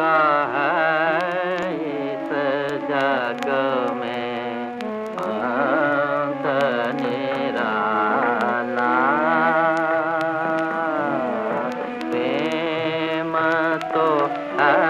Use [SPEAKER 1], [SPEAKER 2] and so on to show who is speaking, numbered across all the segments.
[SPEAKER 1] करता है इस जग में। अंत प्रेम तो है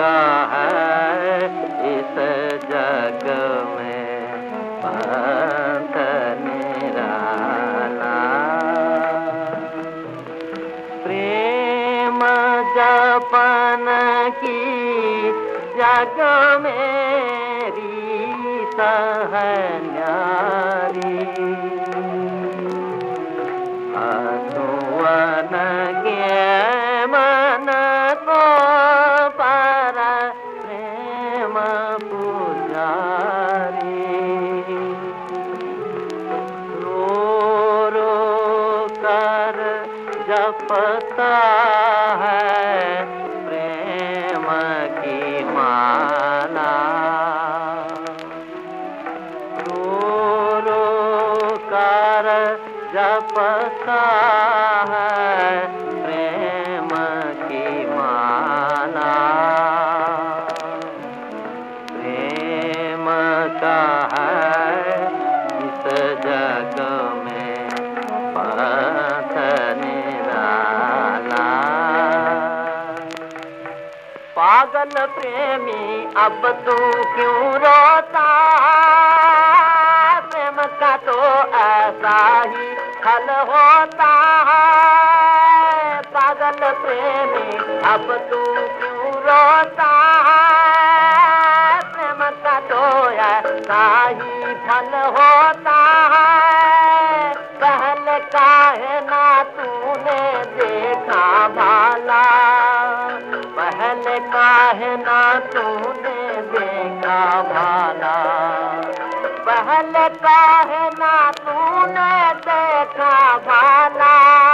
[SPEAKER 1] का है इस जग में। पंथ निराला प्रेम जपन की जग मेरी सहन्यारी जपता है प्रेम की माला। रो रो कर जपता है पागल प्रेमी, अब तू क्यों रोता? प्रेम का तो ऐसा ही हल होता है। पागल प्रेमी, अब तू क्यों रोता प्रेम का तो ऐसा ही फल होता ना तूने देखा भाला। पहले है ना तूने देखा भाला।